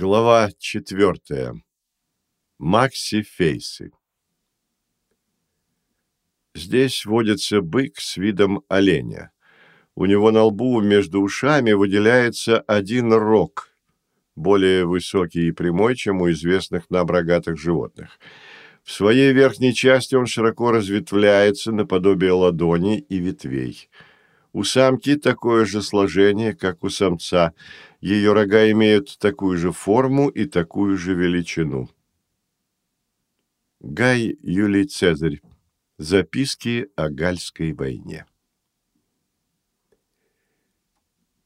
Глава четвертая. Макси-фейсы. Здесь водится бык с видом оленя. У него на лбу между ушами выделяется один рог, более высокий и прямой, чем у известных нам рогатых животных. В своей верхней части он широко разветвляется наподобие ладони и ветвей. У самки такое же сложение, как у самца – ее рога имеют такую же форму и такую же величину. Гай Юлий Цезарь. Записки о Гальской войне.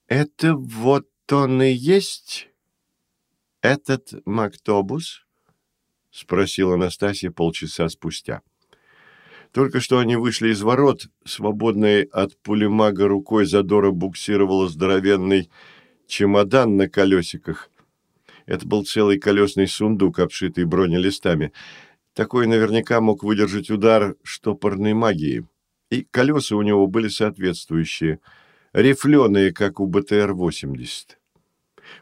«Это вот он и есть этот Мактобус?» — спросила Настасья полчаса спустя. Только что они вышли из ворот, свободной от пулемага рукой Задора буксировала здоровенный чемодан на колесиках. Это был целый колесный сундук, обшитый бронелистами. Такой наверняка мог выдержать удар штопорной магии. И колеса у него были соответствующие, рифленые, как у БТР-80.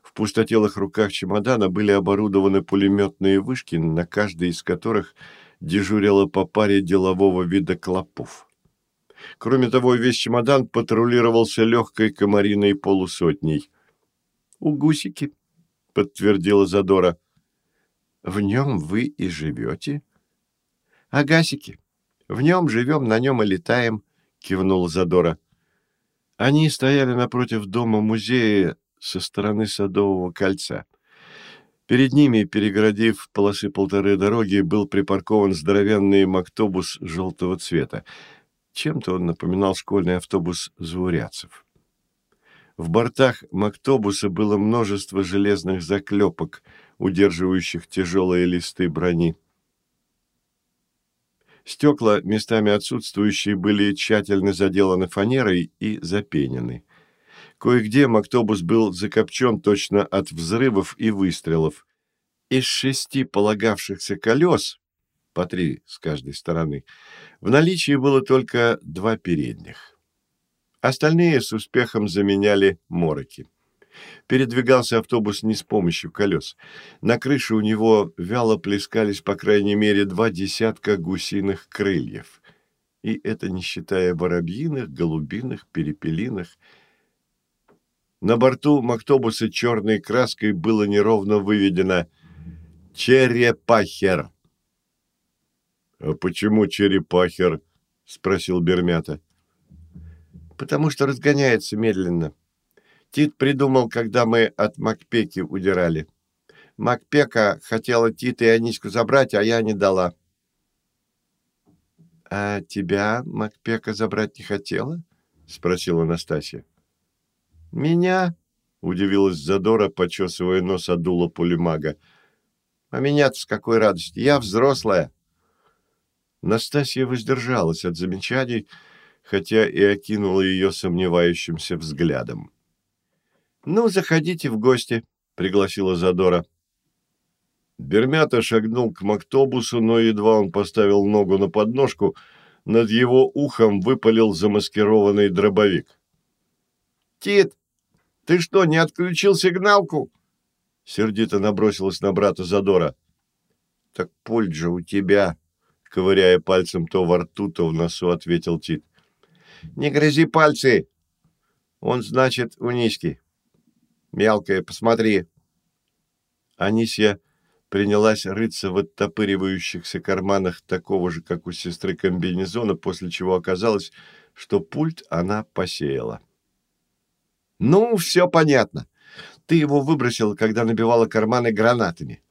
В пустотелых руках чемодана были оборудованы пулеметные вышки, на каждой из которых дежурила по паре делового вида клопов. Кроме того, весь чемодан патрулировался легкой комариной полусотней – у гусики, — подтвердила Задора. — В нем вы и живете? — А гасики? В нем живем, на нем и летаем, — кивнула Задора. Они стояли напротив дома-музея со стороны Садового кольца. Перед ними, перегородив полосы полторы дороги, был припаркован здоровенный мактобус желтого цвета. Чем-то он напоминал школьный автобус заурядцев. В бортах мактобуса было множество железных заклепок, удерживающих тяжелые листы брони. Стекла, местами отсутствующие, были тщательно заделаны фанерой и запенены. Кое-где мактобус был закопчен точно от взрывов и выстрелов. Из шести полагавшихся колес, по три с каждой стороны, в наличии было только два передних. Остальные с успехом заменяли мороки. Передвигался автобус не с помощью колес. На крыше у него вяло плескались по крайней мере два десятка гусиных крыльев. И это не считая воробьиных, голубиных, перепелиных. На борту мактобуса черной краской было неровно выведено «Черепахер». «А почему черепахер?» — спросил Бермята потому что разгоняется медленно. Тит придумал, когда мы от Макпеки удирали. Макпека хотела Тита и Аничку забрать, а я не дала. — А тебя Макпека забрать не хотела? — спросила Настасья. — Меня? — удивилась Задора, почесывая нос от дула пулемага. — А меня-то с какой радости! Я взрослая! Настасья воздержалась от замечаний, — хотя и окинула ее сомневающимся взглядом. «Ну, заходите в гости», — пригласила Задора. Бермята шагнул к мактобусу, но едва он поставил ногу на подножку, над его ухом выпалил замаскированный дробовик. «Тит, ты что, не отключил сигналку?» Сердито набросилась на брата Задора. «Так пульт же у тебя», — ковыряя пальцем то во рту, то в носу, ответил Тит. Не грызи пальцы. Он, значит, у Нички. Мелкая, посмотри. Анисья принялась рыться в оттопыривающихся карманах такого же, как у сестры, комбинезона, после чего оказалось, что пульт она посеяла. «Ну, все понятно. Ты его выбросил, когда набивала карманы гранатами.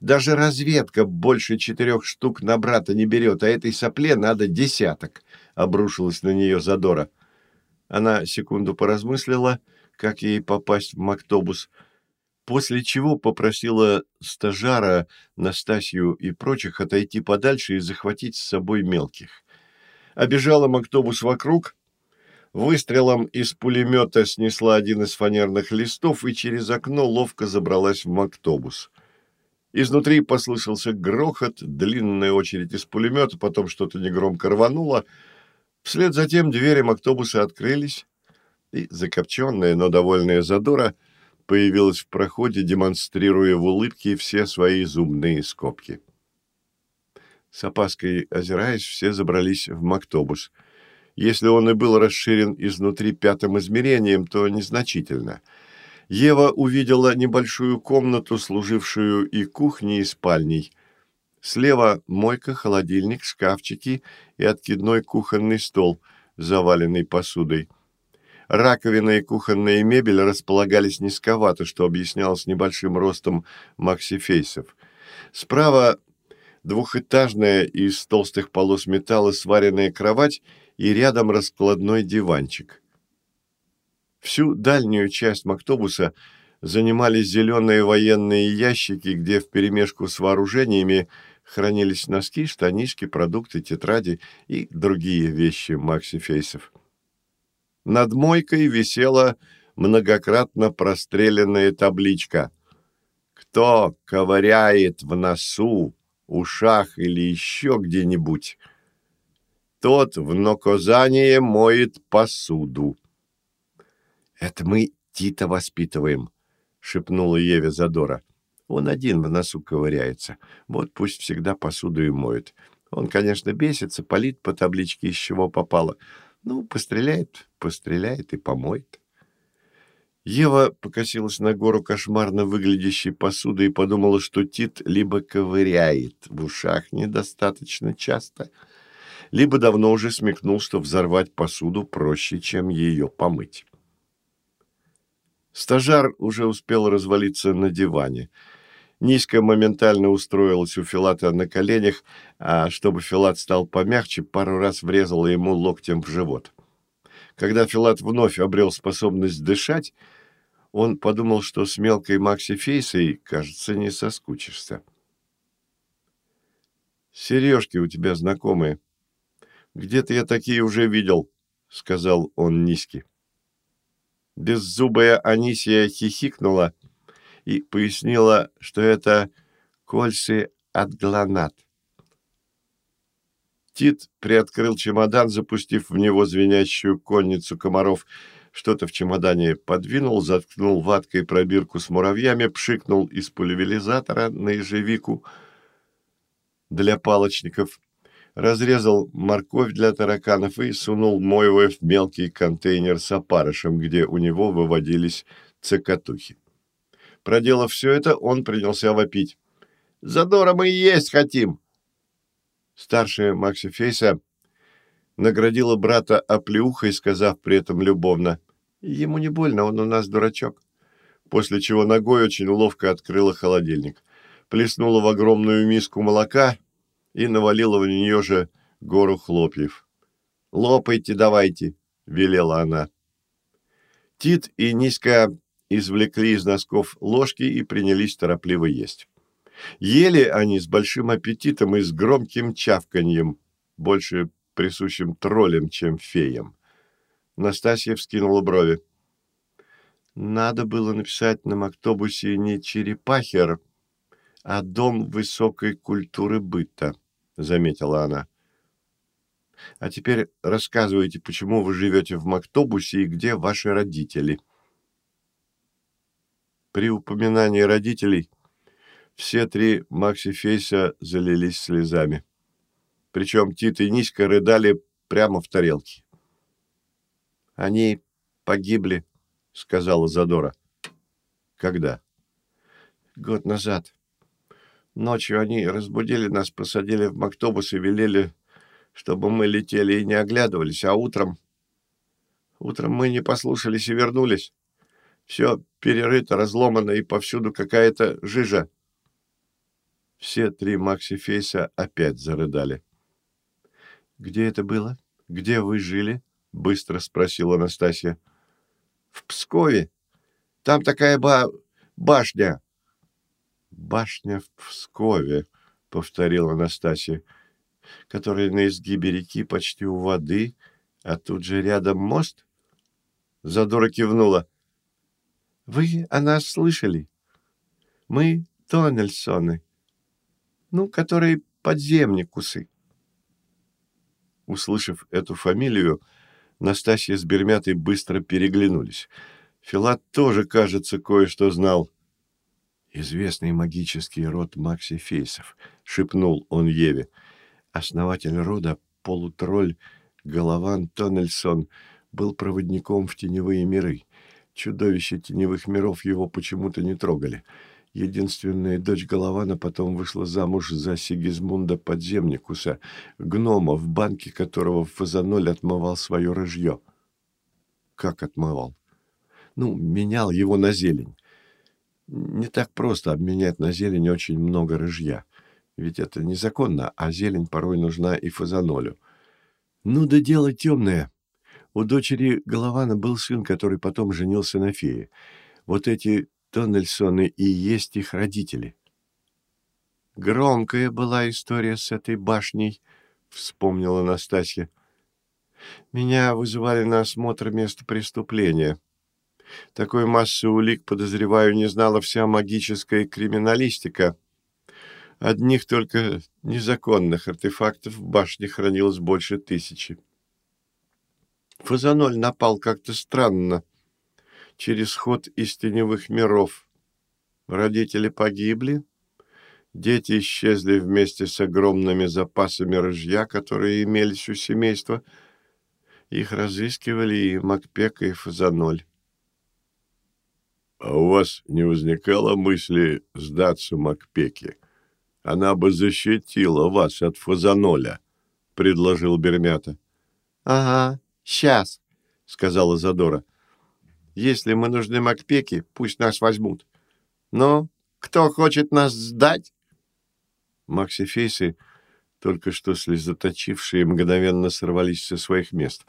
Даже разведка больше четырех штук на брата не берет, а этой сопле надо десяток», — обрушилась на нее задора. Она секунду поразмыслила, как ей попасть в мактобус, после чего попросила стажара, Настасью и прочих отойти подальше и захватить с собой мелких. Обежала мактобус вокруг, выстрелом из пулемета снесла один из фанерных листов и через окно ловко забралась в мактобус. Изнутри послышался грохот, длинная очередь из пулемета, потом что-то негромко рвануло. Вслед за тем двери автобуса открылись, и закопченная, но довольная задора появилась в проходе, демонстрируя в улыбке все свои зубные скобки. С опаской озираясь, все забрались в мактобус. Если он и был расширен изнутри пятым измерением, то незначительно. Ева увидела небольшую комнату, служившую и кухней, и спальней. Слева мойка, холодильник, шкафчики и откидной кухонный стол, заваленный посудой. Раковина и кухонная мебель располагались низковато, что объяснялось небольшим ростом максифейсов. Справа двухэтажная из толстых полос металла сваренная кровать и рядом раскладной диванчик. Всю дальнюю часть мактобуса занимали зеленые военные ящики, где вперемешку с вооружениями хранились носки, штанишки, продукты, тетради и другие вещи Макси Фейсов. Над мойкой висела многократно простреленная табличка «Кто ковыряет в носу, ушах или еще где-нибудь, тот в наказание моет посуду». «Это мы Тита воспитываем», — шепнула Еве Задора. Он один в носу ковыряется. Вот пусть всегда посуду и моет. Он, конечно, бесится, палит по табличке, из чего попало. Ну, постреляет, постреляет и помоет. Ева покосилась на гору кошмарно выглядящей посуды и подумала, что Тит либо ковыряет в ушах недостаточно часто, либо давно уже смекнул, что взорвать посуду проще, чем ее помыть. Стажар уже успел развалиться на диване – Низко моментально устроилась у Филата на коленях, а чтобы Филат стал помягче, пару раз врезала ему локтем в живот. Когда Филат вновь обрел способность дышать, он подумал, что с мелкой Макси Фейсой, кажется, не соскучишься. «Сережки у тебя знакомые. Где-то я такие уже видел», — сказал он низкий. Беззубая Анисия хихикнула — и пояснила, что это кольцы от глонат. Тит приоткрыл чемодан, запустив в него звенящую конницу комаров. Что-то в чемодане подвинул, заткнул ваткой пробирку с муравьями, пшикнул из пульверизатора на ежевику для палочников, разрезал морковь для тараканов и сунул Моева в мелкий контейнер с опарышем, где у него выводились цокотухи. Проделав все это, он принялся вопить. «Задора мы и есть хотим!» Старшая Макси Фейса наградила брата оплеухой, сказав при этом любовно. «Ему не больно, он у нас дурачок». После чего ногой очень ловко открыла холодильник. Плеснула в огромную миску молока и навалила в нее же гору хлопьев. «Лопайте давайте», — велела она. Тит и Низко извлекли из носков ложки и принялись торопливо есть. Ели они с большим аппетитом и с громким чавканьем, больше присущим троллям, чем феям. Настасья вскинула брови. Надо было написать на мактобусе не черепахер, а дом высокой культуры быта, заметила она. А теперь рассказывайте, почему вы живете в мактобусе и где ваши родители. — при упоминании родителей все три Макси Фейса залились слезами. Причем Тит и Ниська рыдали прямо в тарелке. «Они погибли», — сказала Задора. «Когда?» «Год назад. Ночью они разбудили нас, посадили в мактобус и велели, чтобы мы летели и не оглядывались, а утром... Утром мы не послушались и вернулись. Все перерыто, разломано, и повсюду какая-то жижа. Все три Макси Фейса опять зарыдали. «Где это было? Где вы жили?» — быстро спросила Анастасия. «В Пскове. Там такая ба... башня». «Башня в Пскове», — повторила Анастасия, «которая на изгибе реки почти у воды, а тут же рядом мост?» Задора кивнула. Вы о нас слышали? Мы Тоннельсоны, ну, которые подземникусы. Услышав эту фамилию, Настасья с Бермятой быстро переглянулись. Филат тоже, кажется, кое-что знал. «Известный магический род Максифейсов», — шепнул он Еве. «Основатель рода, полутролль Голован Тоннельсон, был проводником в теневые миры. Чудовища теневых миров его почему-то не трогали. Единственная дочь Голована потом вышла замуж за Сигизмунда Подземникуса, гнома, в банке которого Фазаноль отмывал свое рыжье. Как отмывал? Ну, менял его на зелень. Не так просто обменять на зелень очень много рыжья. Ведь это незаконно, а зелень порой нужна и фазанолю. Ну да дело темное. У дочери Голована был сын, который потом женился на фее. Вот эти Тоннельсоны и есть их родители. Громкая была история с этой башней, вспомнила Настасья. Меня вызывали на осмотр места преступления. Такой массы улик, подозреваю, не знала вся магическая криминалистика. Одних только незаконных артефактов в башне хранилось больше тысячи. Фазаноль напал как-то странно, через ход из теневых миров. Родители погибли, дети исчезли вместе с огромными запасами рыжья, которые имелись у семейства. Их разыскивали и Макпека, и Фазаноль. «А у вас не возникало мысли сдаться Макпеке? Она бы защитила вас от Фазаноля», — предложил Бермята. «Ага, сейчас», — сказала Задора. «Если мы нужны Макпеке, пусть нас возьмут. Но кто хочет нас сдать?» Макс и Фейси, только что слезоточившие, мгновенно сорвались со своих мест.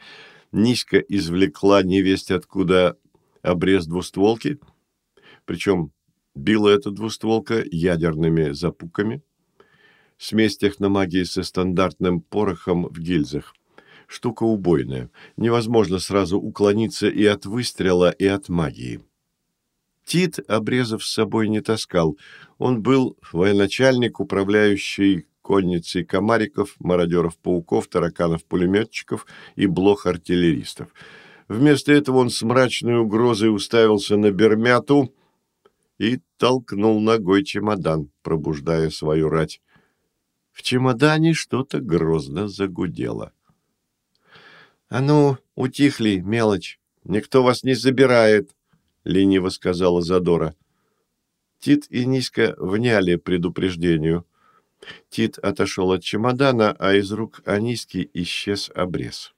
Низко извлекла невесть откуда обрез двустволки — причем била эта двустволка ядерными запуками, смесь техномагии со стандартным порохом в гильзах. Штука убойная. Невозможно сразу уклониться и от выстрела, и от магии. Тит обрезав с собой не таскал. Он был военачальник, управляющий конницей комариков, мародеров-пауков, тараканов-пулеметчиков и блох-артиллеристов. Вместо этого он с мрачной угрозой уставился на Бермяту, и толкнул ногой чемодан, пробуждая свою рать. В чемодане что-то грозно загудело. — А ну, утихли, мелочь, никто вас не забирает, — лениво сказала Задора. Тит и Низко вняли предупреждению. Тит отошел от чемодана, а из рук Аниски исчез обрез.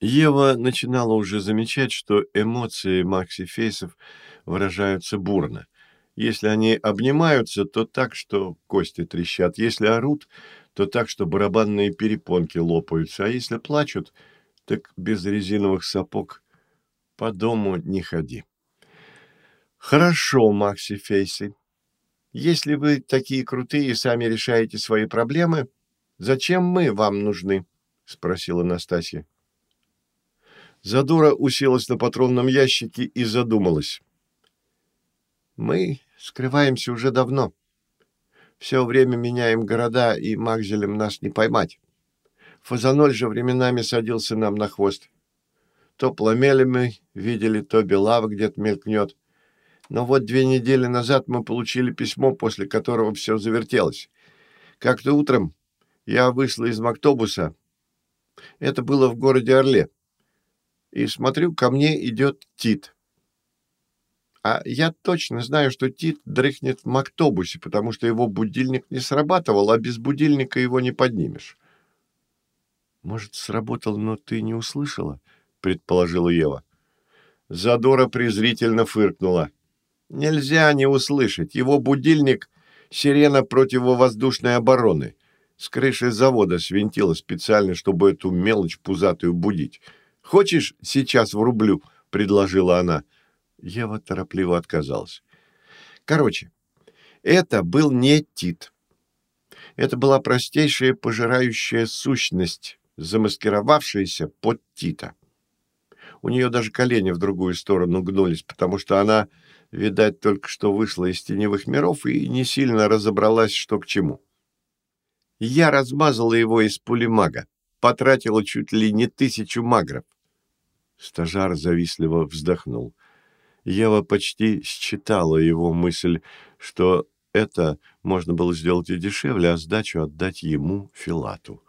Ева начинала уже замечать, что эмоции Макси Фейсов – выражаются бурно. Если они обнимаются, то так, что кости трещат. Если орут, то так, что барабанные перепонки лопаются. А если плачут, так без резиновых сапог по дому не ходи. Хорошо, Макси Фейси. Если вы такие крутые и сами решаете свои проблемы, зачем мы вам нужны? Спросила Настасья. Задура уселась на патронном ящике и задумалась. Мы скрываемся уже давно. Все время меняем города, и Макзелем нас не поймать. Фазаноль же временами садился нам на хвост. То пламели мы, видели, то белава где-то мелькнет. Но вот две недели назад мы получили письмо, после которого все завертелось. Как-то утром я вышла из мактобуса. Это было в городе Орле. И смотрю, ко мне идет Тит. А я точно знаю, что Тит дрыхнет в мактобусе, потому что его будильник не срабатывал, а без будильника его не поднимешь. Может, сработал, но ты не услышала, предположила Ева. Задора презрительно фыркнула. Нельзя не услышать. Его будильник — сирена противовоздушной обороны. С крыши завода свинтила специально, чтобы эту мелочь пузатую будить. «Хочешь, сейчас врублю?» — предложила она. — Ева торопливо отказалась. Короче, это был не Тит. Это была простейшая пожирающая сущность, замаскировавшаяся под Тита. У нее даже колени в другую сторону гнулись, потому что она, видать, только что вышла из теневых миров и не сильно разобралась, что к чему. Я размазала его из пулемага, потратила чуть ли не тысячу магров. Стажар завистливо вздохнул. Ева почти считала его мысль, что это можно было сделать и дешевле, а сдачу отдать ему, Филату.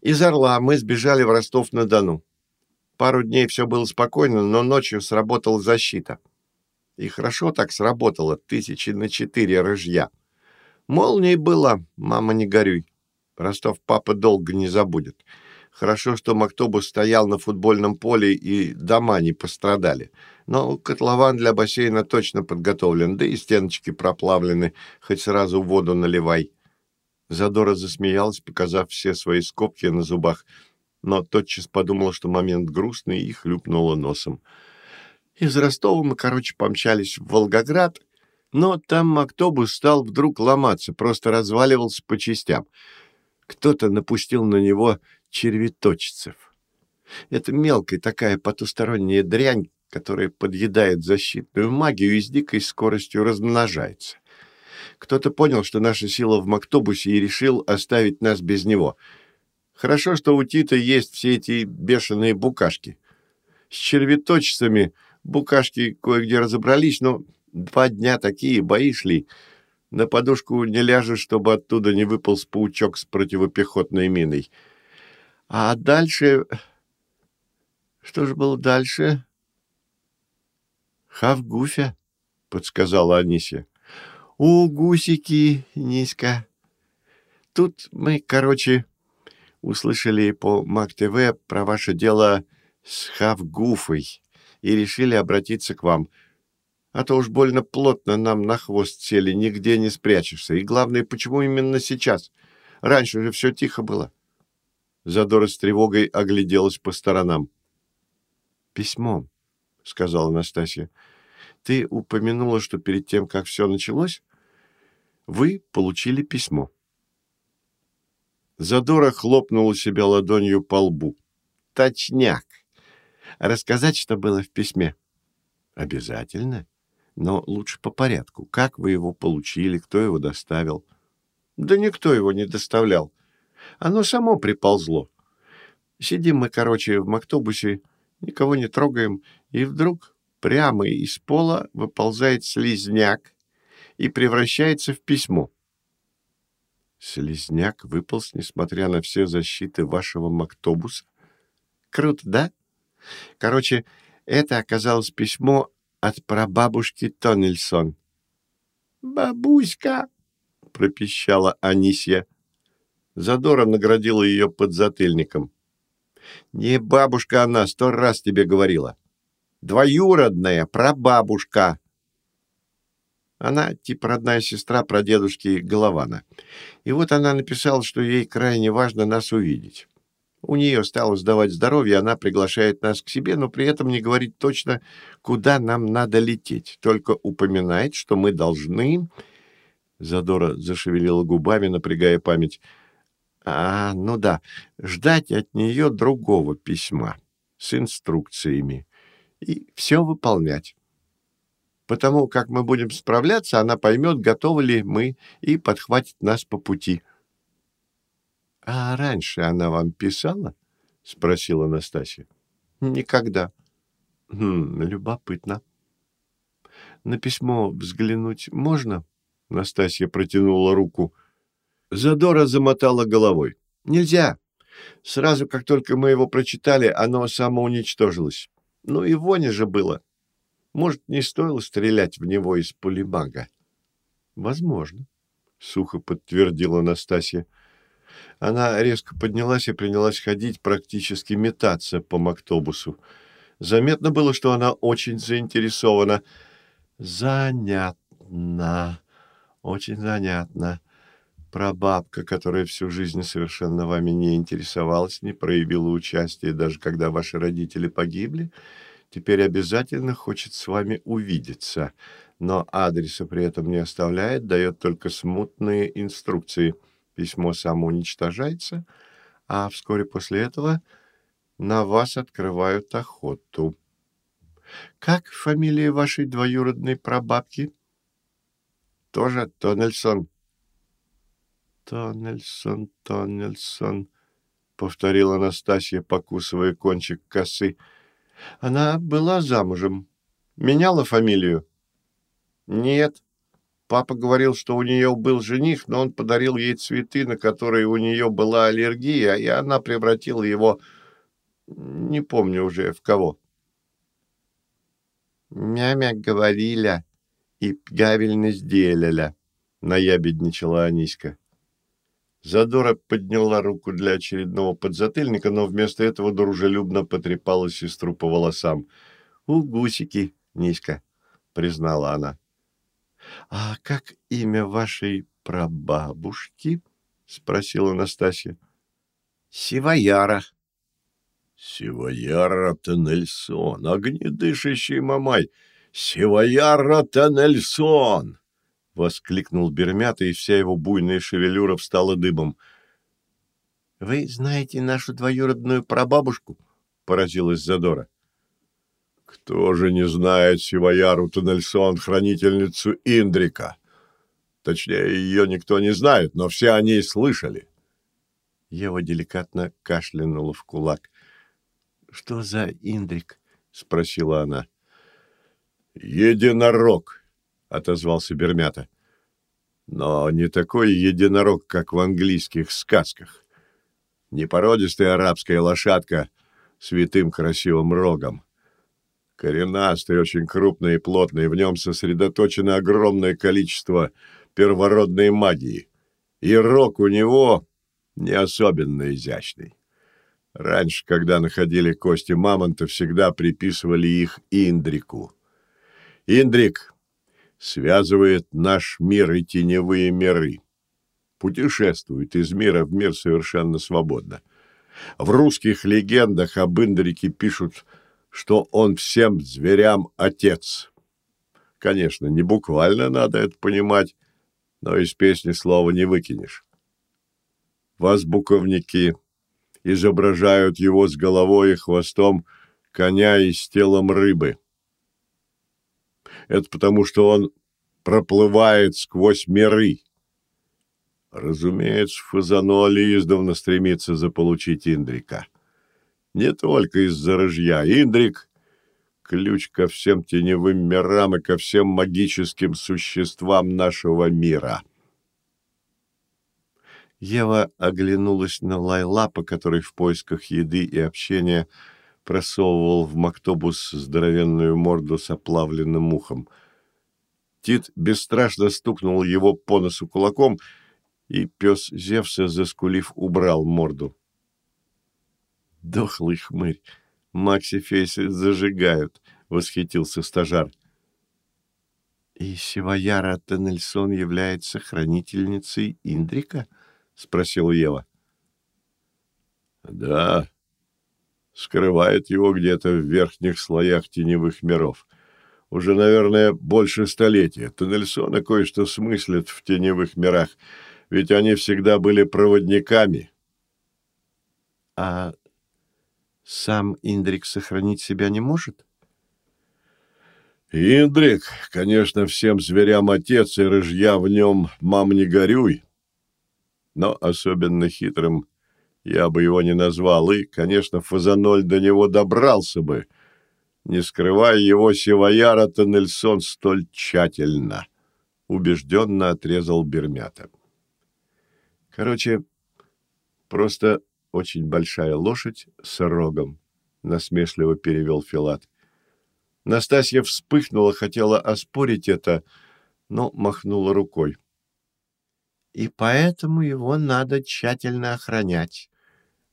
Из Орла мы сбежали в Ростов-на-Дону. Пару дней все было спокойно, но ночью сработала защита. И хорошо так сработало, тысячи на четыре рыжья. Молнией была, мама, не горюй. Ростов папа долго не забудет. Хорошо, что Мактобус стоял на футбольном поле и дома не пострадали. Но котлован для бассейна точно подготовлен, да и стеночки проплавлены, хоть сразу воду наливай. Задора засмеялась, показав все свои скобки на зубах, но тотчас подумала, что момент грустный, и хлюпнула носом. Из Ростова мы, короче, помчались в Волгоград, но там автобус стал вдруг ломаться, просто разваливался по частям. Кто-то напустил на него червяточцев. Это мелкая такая потусторонняя дрянь, которая подъедает защитную магию и с дикой скоростью размножается. Кто-то понял, что наша сила в Мактобусе и решил оставить нас без него. Хорошо, что у Тита есть все эти бешеные букашки. С червяточцами букашки кое-где разобрались, но два дня такие бои шли. На подушку не ляжешь, чтобы оттуда не выполз паучок с противопехотной миной. А дальше... Что же было дальше? Хавгуфя, подсказала Анисия. У, гусики, низко. Тут мы, короче, услышали по МАК-ТВ про ваше дело с Хавгуфой и решили обратиться к вам. А то уж больно плотно нам на хвост сели, нигде не спрячешься. И главное, почему именно сейчас? Раньше же все тихо было. Задора с тревогой огляделась по сторонам. «Письмо», — сказала Настасья. «Ты упомянула, что перед тем, как все началось, вы получили письмо». Задора хлопнула себя ладонью по лбу. «Точняк! Рассказать, что было в письме?» «Обязательно. Но лучше по порядку. Как вы его получили, кто его доставил?» «Да никто его не доставлял. Оно само приползло. Сидим мы, короче, в мактобусе, никого не трогаем, и вдруг прямо из пола выползает слизняк и превращается в письмо. Слизняк выполз, несмотря на все защиты вашего мактобуса. Круто, да? Короче, это оказалось письмо от прабабушки Тоннельсон. «Бабуська!» — пропищала Анисья. Задора наградила ее подзатыльником. «Не бабушка она, сто раз тебе говорила. Двоюродная прабабушка». Она типа родная сестра прадедушки Голована. И вот она написала, что ей крайне важно нас увидеть. У нее стало сдавать здоровье, она приглашает нас к себе, но при этом не говорит точно, куда нам надо лететь, только упоминает, что мы должны... Задора зашевелила губами, напрягая память. А, ну да, ждать от нее другого письма с инструкциями и все выполнять. Потому как мы будем справляться, она поймет, готовы ли мы, и подхватит нас по пути. — А раньше она вам писала? — спросила Настасья. — Никогда. — Хм, любопытно. — На письмо взглянуть можно? Настасья протянула руку. — Задора замотала головой. «Нельзя. Сразу, как только мы его прочитали, оно самоуничтожилось. Ну и воня же было. Может, не стоило стрелять в него из пулемага?» «Возможно», — сухо подтвердила Настасья. Она резко поднялась и принялась ходить, практически метаться по мактобусу. Заметно было, что она очень заинтересована. «Занятно, очень занятно», Прабабка, которая всю жизнь совершенно вами не интересовалась, не проявила участия, даже когда ваши родители погибли, теперь обязательно хочет с вами увидеться, но адреса при этом не оставляет, дает только смутные инструкции. Письмо самоуничтожается, а вскоре после этого на вас открывают охоту. Как фамилия вашей двоюродной прабабки? Тоже Тоннельсон. «Тоннельсон, Тоннельсон», — повторила Настасья, покусывая кончик косы. Она была замужем. Меняла фамилию? Нет. Папа говорил, что у нее был жених, но он подарил ей цветы, на которые у нее была аллергия, и она превратила его, не помню уже, в кого. «Мямя говорили и правильно сделали», — наябедничала Аниська. Задора подняла руку для очередного подзатыльника, но вместо этого дружелюбно потрепала сестру по волосам. «У гусики, Ниська», — признала она. «А как имя вашей прабабушки?» — спросила Настасья. «Сивояра». «Сивояра Теннельсон, огнедышащий мамай! Сивояра Теннельсон!» — воскликнул Бермята, и вся его буйная шевелюра встала дыбом. — Вы знаете нашу двоюродную прабабушку? — поразилась Задора. — Кто же не знает Сивояру Тоннельсон, хранительницу Индрика? Точнее, ее никто не знает, но все о ней слышали. Ева деликатно кашлянула в кулак. — Что за Индрик? — спросила она. — Единорог, — отозвался Бермята. «Но не такой единорог, как в английских сказках. Не породистая арабская лошадка с витым красивым рогом. Коренастый, очень крупный и плотный, в нем сосредоточено огромное количество первородной магии. И рог у него не особенно изящный. Раньше, когда находили кости мамонта, всегда приписывали их Индрику. Индрик связывает наш мир и теневые миры. Путешествует из мира в мир совершенно свободно. В русских легендах об Индрике пишут, что он всем зверям отец. Конечно, не буквально надо это понимать, но из песни слова не выкинешь. Возбуковники изображают его с головой и хвостом коня и с телом рыбы. Это потому, что он проплывает сквозь миры. Разумеется, Фазаноли издавна стремится заполучить Индрика. Не только из-за рыжья. Индрик — ключ ко всем теневым мирам и ко всем магическим существам нашего мира. Ева оглянулась на Лайлапа, который в поисках еды и общения — просовывал в мактобус здоровенную морду с оплавленным ухом. Тит бесстрашно стукнул его по носу кулаком, и пес Зевса, заскулив, убрал морду. «Дохлый хмырь! Макси Фейси зажигают!» — восхитился стажар. «И Сиваяра Теннельсон является хранительницей Индрика?» — спросила Ева. «Да, скрывает его где-то в верхних слоях теневых миров. Уже, наверное, больше столетия. Тоннельсона кое-что смыслит в теневых мирах, ведь они всегда были проводниками. А сам Индрик сохранить себя не может? Индрик, конечно, всем зверям отец, и рыжья в нем мам не горюй. Но особенно хитрым я бы его не назвал, и, конечно, Фазаноль до него добрался бы, не скрывая его сивояра Тоннельсон столь тщательно, убежденно отрезал Бермята. Короче, просто очень большая лошадь с рогом, насмешливо перевел Филат. Настасья вспыхнула, хотела оспорить это, но махнула рукой. И поэтому его надо тщательно охранять.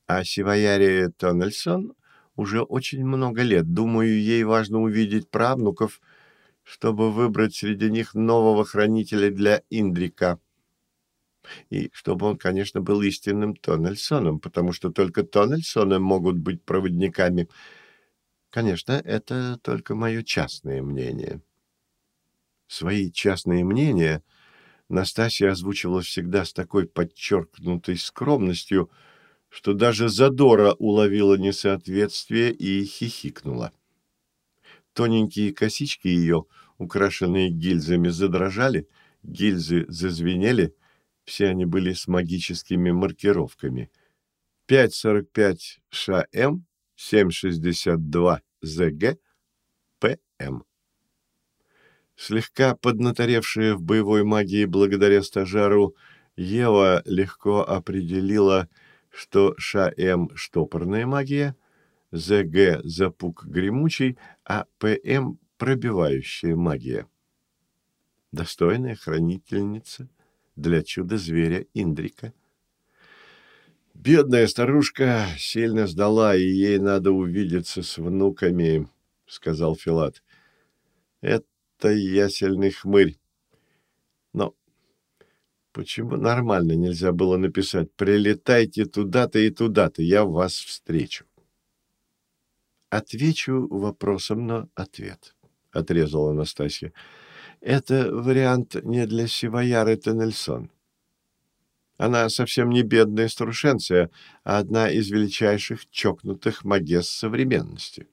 А Сивояре Тоннельсон уже очень много лет. Думаю, ей важно увидеть правнуков, чтобы выбрать среди них нового хранителя для Индрика. И чтобы он, конечно, был истинным Тоннельсоном, потому что только Тоннельсоны могут быть проводниками. Конечно, это только мое частное мнение. Свои частные мнения Настасья озвучивала всегда с такой подчеркнутой скромностью — что даже Задора уловила несоответствие и хихикнула. Тоненькие косички ее, украшенные гильзами, задрожали, гильзы зазвенели, все они были с магическими маркировками. 5.45 ШМ, 7.62 ЗГ ПМ. Слегка поднаторевшая в боевой магии благодаря стажару, Ева легко определила, что ШМ – штопорная магия, ЗГ – запук гремучий, а ПМ – пробивающая магия. Достойная хранительница для чуда-зверя Индрика. «Бедная старушка сильно сдала, и ей надо увидеться с внуками», — сказал Филат. «Это ясельный хмырь. Почему нормально нельзя было написать «Прилетайте туда-то и туда-то, я вас встречу»?» «Отвечу вопросом на ответ», — отрезала Анастасия. «Это вариант не для Сивояры Теннельсон. Она совсем не бедная старушенция, а одна из величайших чокнутых магес современности».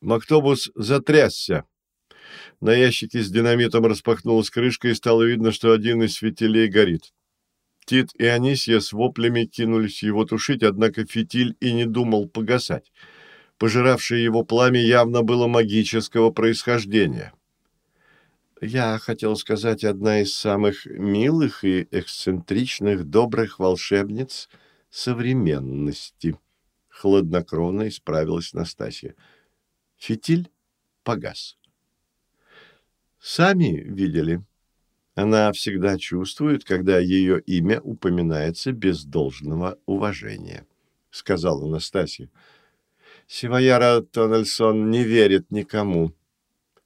Мактобус затрясся. На ящике с динамитом распахнулась крышка, и стало видно, что один из фитилей горит. Тит и Анисья с воплями кинулись его тушить, однако фитиль и не думал погасать — пожиравшее его пламя явно было магического происхождения. Я хотел сказать, одна из самых милых и эксцентричных добрых волшебниц современности. Хладнокровно исправилась Настасья. Фитиль погас. Сами видели. Она всегда чувствует, когда ее имя упоминается без должного уважения, сказала Настасья. Сивояра Тоннельсон не верит никому.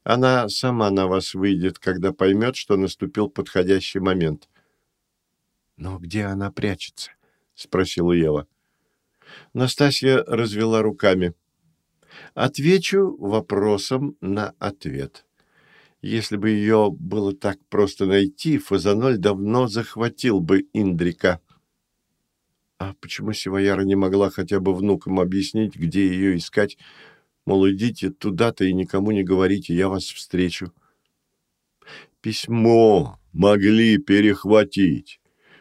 Она сама на вас выйдет, когда поймет, что наступил подходящий момент. — Но где она прячется? — спросила Ева. Настасья развела руками. Отвечу вопросом на ответ. Если бы ее было так просто найти, Фазаноль давно захватил бы Индрика. — а почему Сивояра не могла хотя бы внукам объяснить, где ее искать? Мол, идите туда-то и никому не говорите, я вас встречу. Письмо могли перехватить.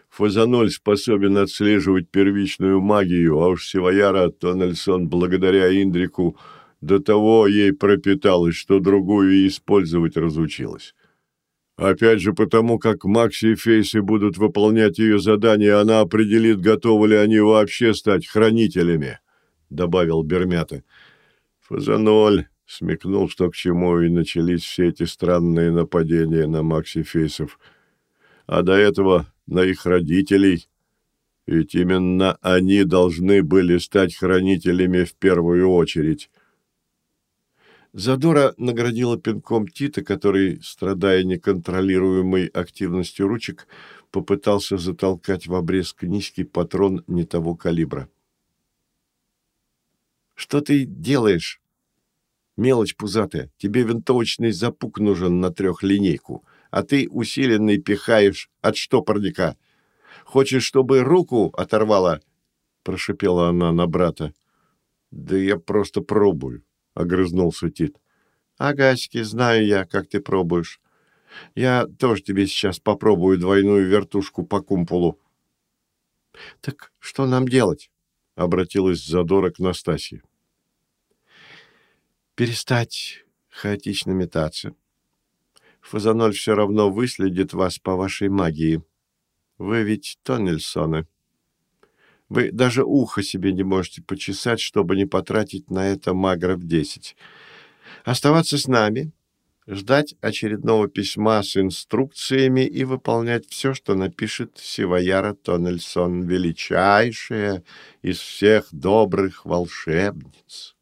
Фазаноль способен отслеживать первичную магию, а уж Сивояра Тоннельсон благодаря Индрику до того ей пропиталась, что другую использовать разучилась. Опять же, потому как Макси и Фейси будут выполнять ее задания, она определит, готовы ли они вообще стать хранителями, — добавил Бермята. Фазаноль смекнул, что к чему, и начались все эти странные нападения на Макси Фейсов. А до этого на их родителей. Ведь именно они должны были стать хранителями в первую очередь. Задора наградила пинком Тита, который, страдая неконтролируемой активностью ручек, попытался затолкать в обрез низкий патрон не того калибра. «Что ты делаешь?» «Мелочь пузатая. Тебе винтовочный запук нужен на трехлинейку, а ты усиленный пихаешь от штопорника. Хочешь, чтобы руку оторвала?» — прошипела она на брата. «Да я просто пробую», — огрызнулся Тит. «Агаськи, знаю я, как ты пробуешь. Я тоже тебе сейчас попробую двойную вертушку по кумполу». «Так что нам делать?» — обратилась Задора к Настасье. «Перестать хаотично метаться. Фазаноль все равно выследит вас по вашей магии. Вы ведь Тоннельсоны». Вы даже ухо себе не можете почесать, чтобы не потратить на это магров десять. Оставаться с нами, ждать очередного письма с инструкциями и выполнять все, что напишет Сивояра Тоннельсон, величайшая из всех добрых волшебниц.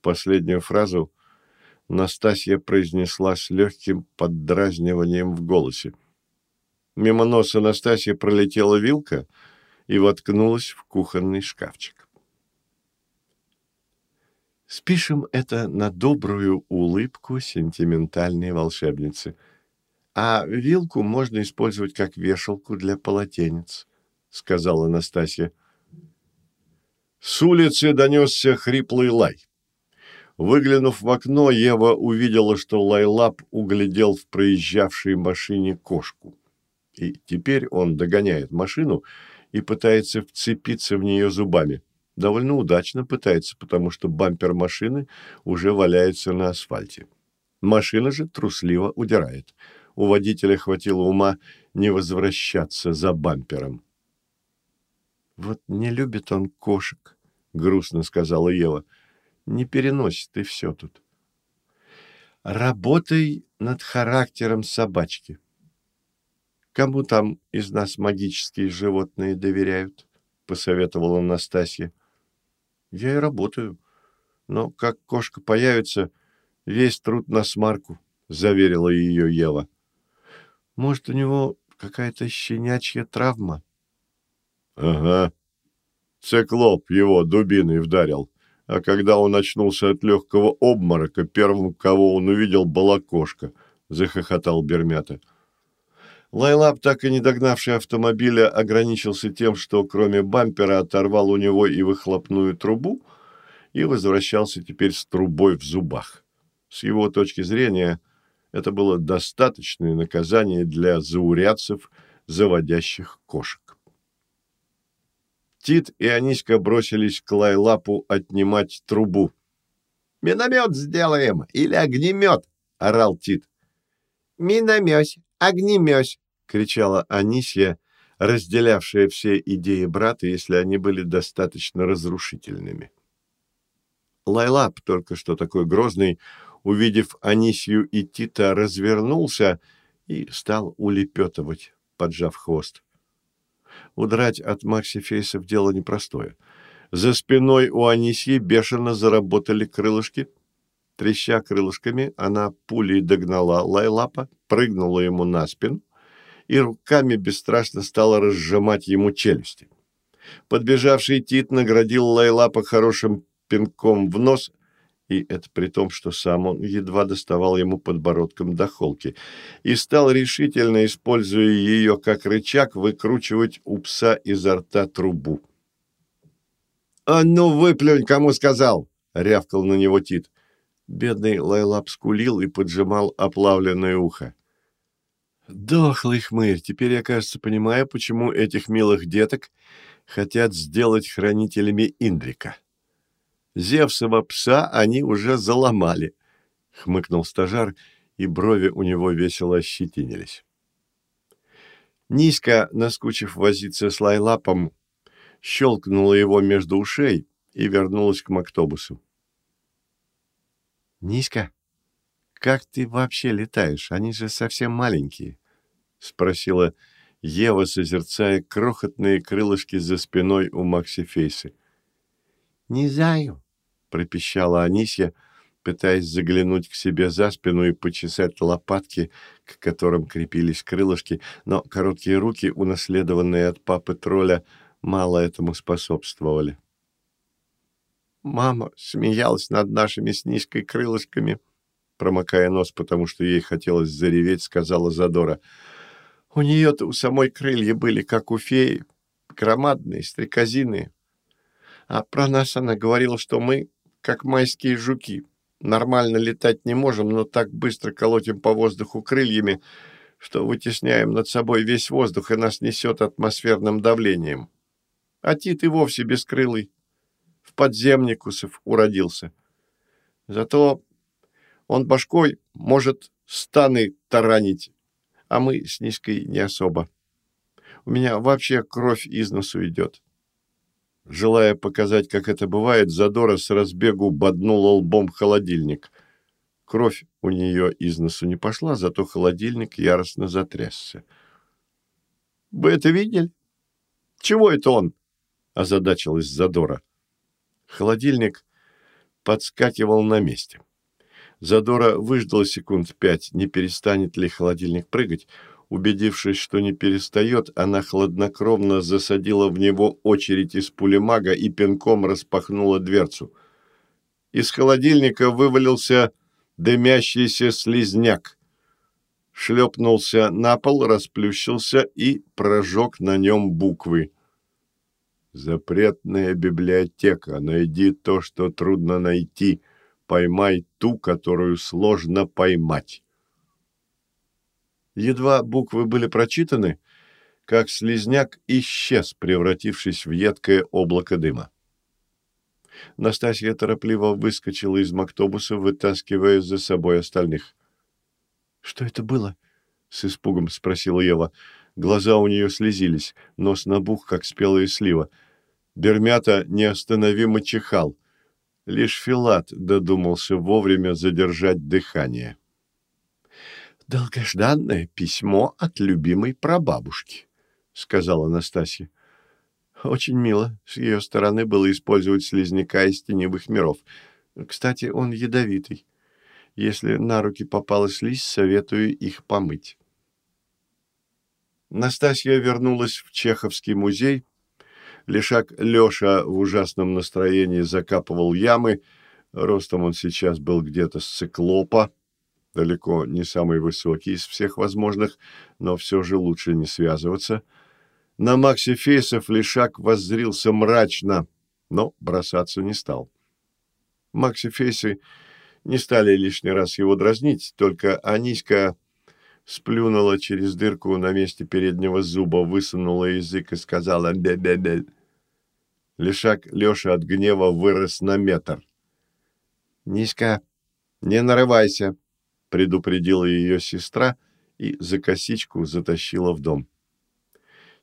Последнюю фразу Настасья произнесла с легким поддразниванием в голосе. Мимо носа Настасья пролетела вилка — и воткнулась в кухонный шкафчик. Спишем это на добрую улыбку сентиментальной волшебницы. А вилку можно использовать как вешалку для полотенец, сказала Настасья. С улицы донесся хриплый лай. Выглянув в окно, Ева увидела, что Лайлап углядел в проезжавшей машине кошку. И теперь он догоняет машину и пытается вцепиться в нее зубами. Довольно удачно пытается, потому что бампер машины уже валяется на асфальте. Машина же трусливо удирает. У водителя хватило ума не возвращаться за бампером. «Вот не любит он кошек», — грустно сказала Ева. «Не переносит, и все тут». «Работай над характером собачки. Кому там из нас магические животные доверяют?» — посоветовала Настасья. «Я и работаю. Но как кошка появится, весь труд на смарку», — заверила ее Ева. «Может, у него какая-то щенячья травма?» Ага. Циклоп его дубиной вдарил. А когда он очнулся от легкого обморока, первым, кого он увидел, была кошка, — захохотал Бермята. Лайлап, так и не догнавший автомобиля, ограничился тем, что кроме бампера оторвал у него и выхлопную трубу, и возвращался теперь с трубой в зубах. С его точки зрения, это было достаточное наказание для заурядцев, заводящих кошек. Тит и Аниська бросились к Лайлапу отнимать трубу. «Миномет сделаем или огнемет!» — орал Тит. «Миномёсь, огнемёсь!» — кричала Анисья, разделявшая все идеи брата, если они были достаточно разрушительными. Лайлап, только что такой грозный, увидев Анисью и Тита, развернулся и стал улепетывать, поджав хвост. Удрать от Макси Фейсов дело непростое. За спиной у Анисьи бешено заработали крылышки. Треща крылышками, она пулей догнала Лайлапа, прыгнула ему на спину и руками бесстрашно стала разжимать ему челюсти. Подбежавший Тит наградил Лайлапа хорошим пинком в нос – и это при том, что сам он едва доставал ему подбородком до холки, и стал решительно, используя ее как рычаг, выкручивать у пса изо рта трубу. «А ну, выплюнь, кому сказал!» — рявкал на него Тит. Бедный Лайлап скулил и поджимал оплавленное ухо. «Дохлый хмырь, теперь я, кажется, понимаю, почему этих милых деток хотят сделать хранителями Индрика». Зевсова пса они уже заломали, — хмыкнул стажар, и брови у него весело ощетинились. Низко, наскучив возиться с лайлапом, щелкнула его между ушей и вернулась к мактобусу. «Низко, как ты вообще летаешь? Они же совсем маленькие», — спросила Ева, созерцая крохотные крылышки за спиной у Макси Фейсы. «Не знаю», пропищала Анисья, пытаясь заглянуть к себе за спину и почесать лопатки, к которым крепились крылышки, но короткие руки, унаследованные от папы тролля, мало этому способствовали. Мама смеялась над нашими с крылышками, промокая нос, потому что ей хотелось зареветь, сказала Задора. У нее-то у самой крылья были, как у феи, громадные, стрекозиные. А про нас она говорила, что мы как майские жуки. Нормально летать не можем, но так быстро колотим по воздуху крыльями, что вытесняем над собой весь воздух, и нас несет атмосферным давлением. А Тит и вовсе бескрылый. В подземникусов уродился. Зато он башкой может станы таранить, а мы с низкой не особо. У меня вообще кровь из носу идет. Желая показать, как это бывает, Задора с разбегу боднула лбом холодильник. Кровь у нее из носу не пошла, зато холодильник яростно затрясся. «Вы это видели? Чего это он?» — озадачилась Задора. Холодильник подскакивал на месте. Задора выждала секунд пять, не перестанет ли холодильник прыгать, Убедившись, что не перестает, она хладнокровно засадила в него очередь из пулемага и пинком распахнула дверцу. Из холодильника вывалился дымящийся слизняк. Шлепнулся на пол, расплющился и прожег на нем буквы. «Запретная библиотека. Найди то, что трудно найти. Поймай ту, которую сложно поймать». Едва буквы были прочитаны, как слизняк исчез, превратившись в едкое облако дыма. Настасья торопливо выскочила из мактобуса, вытаскивая за собой остальных. «Что это было?» — с испугом спросила Ева. Глаза у нее слезились, нос набух, как спелая слива. Бермята неостановимо чихал. Лишь Филат додумался вовремя задержать дыхание. «Долгожданное письмо от любимой прабабушки», — сказала Анастасия. Очень мило с ее стороны было использовать слизняка из теневых миров. Кстати, он ядовитый. Если на руки попала слизь, советую их помыть. Настасья вернулась в Чеховский музей. Лишак Леша в ужасном настроении закапывал ямы. Ростом он сейчас был где-то с циклопа. Далеко не самый высокий из всех возможных, но все же лучше не связываться — на Максе Фейсов Лишак воззрился мрачно, но бросаться не стал. Макси Фейсы не стали лишний раз его дразнить, только Аниська сплюнула через дырку на месте переднего зуба, высунула язык и сказала «бе-бе-бе». Лишак Леша от гнева вырос на метр. «Ниська, не нарывайся», — предупредила ее сестра и за косичку затащила в дом.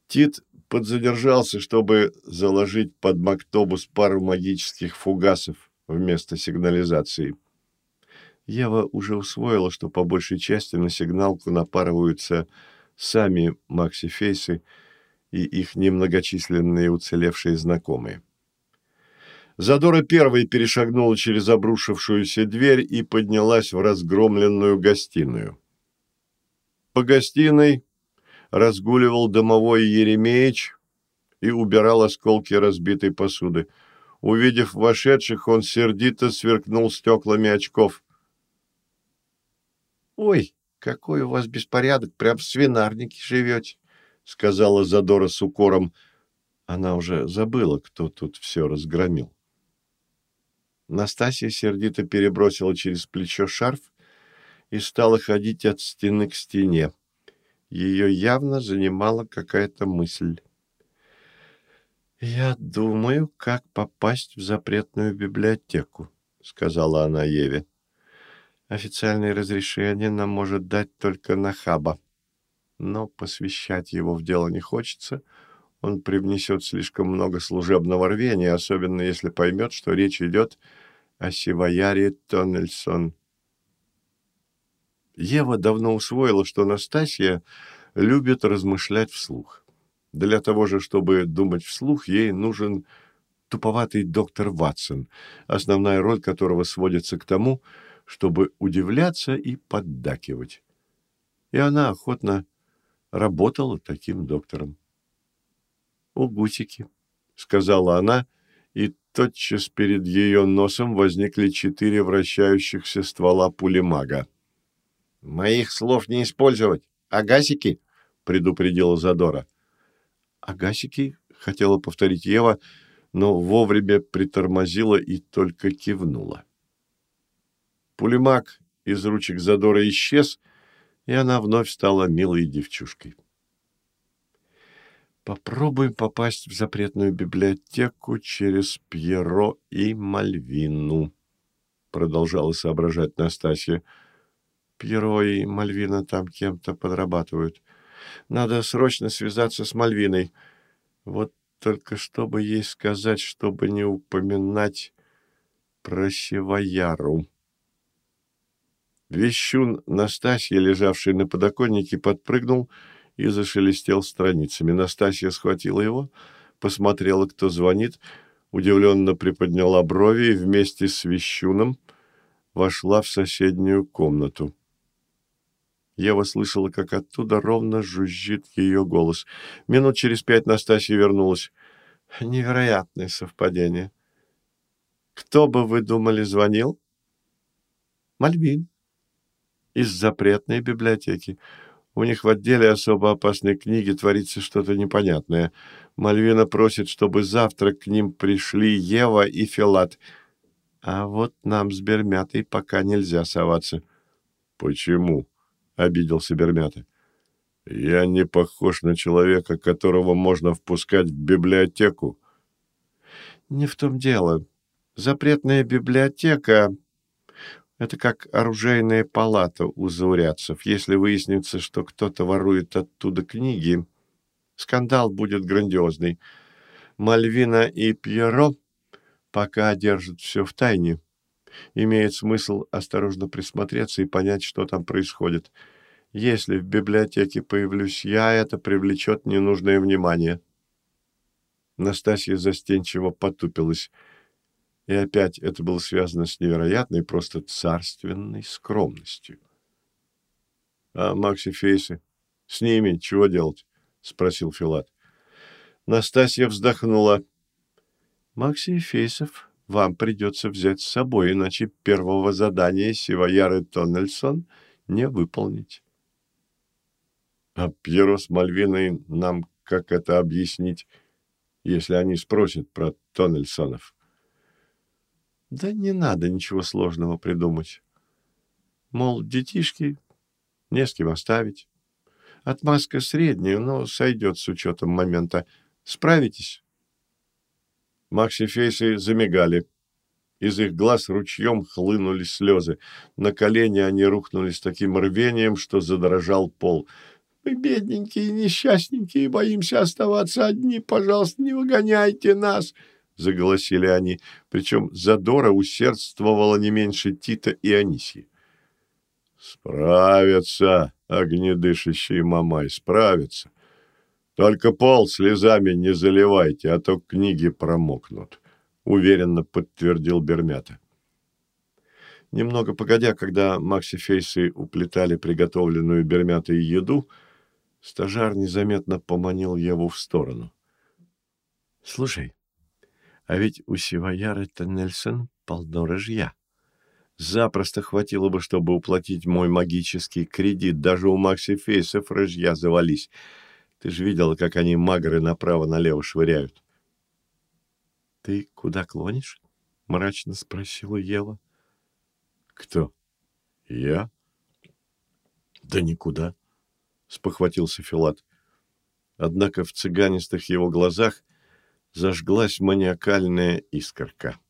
Тит подзадержался, чтобы заложить под мактобус пару магических фугасов вместо сигнализации. Ева уже усвоила, что по большей части на сигналку напарываются сами максифейсы и их немногочисленные уцелевшие знакомые. Задора первой перешагнула через обрушившуюся дверь и поднялась в разгромленную гостиную. По гостиной разгуливал домовой Еремеич и убирал осколки разбитой посуды. Увидев вошедших, он сердито сверкнул стеклами очков. «Ой, какой у вас беспорядок, прям в свинарнике живете», — сказала Задора с укором. Она уже забыла, кто тут все разгромил. Настасья сердито перебросила через плечо шарф и стала ходить от стены к стене. Ее явно занимала какая-то мысль. «Я думаю, как попасть в запретную библиотеку», — сказала она Еве. «Официальное разрешение нам может дать только Нахаба, но посвящать его в дело не хочется. Он привнесет слишком много служебного рвения, особенно если поймет, что речь идет о Сиваяре Тоннельсон. Ева давно усвоила, что Настасья любит размышлять вслух. Для того же, чтобы думать вслух, ей нужен туповатый доктор Ватсон, основная роль которого сводится к тому, чтобы удивляться и поддакивать. И она охотно работала таким доктором. «О, гусики!» — сказала она, и тотчас перед ее носом возникли четыре вращающихся ствола пулемага. «Моих слов не использовать. Агасики?» — предупредила Задора. «Агасики?» — хотела повторить Ева, но вовремя притормозила и только кивнула. Пулемак из ручек Задора исчез, и она вновь стала милой девчушкой. Попробуем попасть в запретную библиотеку через Пьеро и Мальвину, продолжала соображать Настасья. Пьеро и Мальвина там кем-то подрабатывают. Надо срочно связаться с Мальвиной. Вот только чтобы ей сказать, чтобы не упоминать про Севояру. Вещун Настасья, лежавший на подоконнике, подпрыгнул и зашелестел страницами. Настасья схватила его, посмотрела, кто звонит, удивленно приподняла брови и вместе с Вещуном вошла в соседнюю комнату. Ева слышала, как оттуда ровно жужжит ее голос. Минут через пять Настасья вернулась. Невероятное совпадение. Кто бы вы думали звонил? Мальвин. Из запретной библиотеки. У них в отделе особо опасной книги творится что-то непонятное. Мальвина просит, чтобы завтра к ним пришли Ева и Филат. А вот нам с Бермятой пока нельзя соваться. Почему? — обиделся Бермята. «Я не похож на человека, которого можно впускать в библиотеку». «Не в том дело. Запретная библиотека — это как оружейная палата у заурядцев. Если выяснится, что кто-то ворует оттуда книги, скандал будет грандиозный. Мальвина и Пьеро пока держат все в тайне. Имеет смысл осторожно присмотреться и понять, что там происходит. Если в библиотеке появлюсь я, это привлечет ненужное внимание. Настасья застенчиво потупилась. И опять это было связано с невероятной, просто царственной скромностью. — А Макси Фейсы? С ними чего делать? — спросил Филат. Настасья вздохнула. — Макси Фейсов вам придется взять с собой, иначе первого задания Сивояры Тоннельсон не выполнить. — А Пьеро с Мальвиной нам как это объяснить, если они спросят про Тоннельсонов? — Да не надо ничего сложного придумать. Мол, детишки, не с кем оставить. Отмазка средняя, но сойдет с учетом момента. Справитесь? Макси Фейсы замигали. Из их глаз ручьем хлынули слезы. На колени они рухнули с таким рвением, что задрожал пол. «Мы бедненькие, несчастненькие, боимся оставаться одни. Пожалуйста, не выгоняйте нас!» — заголосили они. Причем задора усердствовала не меньше Тита и Анисии. «Справятся, огнедышащие мамай, справятся. Только пол слезами не заливайте, а то книги промокнут», — уверенно подтвердил Бермята. Немного погодя, когда Макси Фейсы уплетали приготовленную Бермятой еду, стажар незаметно поманил его в сторону. «Слушай, а ведь у Сивояры-то Нельсон полно рыжья. Запросто хватило бы, чтобы уплатить мой магический кредит. Даже у Макси Фейсов рыжья завались. Ты же видела, как они магры направо-налево швыряют. — Ты куда клонишь? — мрачно спросила Ева. — Кто? — Я? — Да никуда, — спохватился Филат. Однако в цыганистых его глазах зажглась маниакальная искорка. —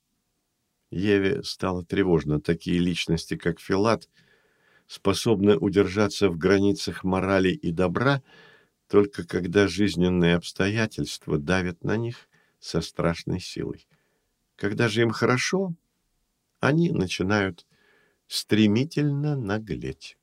Еве стало тревожно. Такие личности, как Филат, способны удержаться в границах морали и добра, только когда жизненные обстоятельства давят на них со страшной силой. Когда же им хорошо, они начинают стремительно наглеть.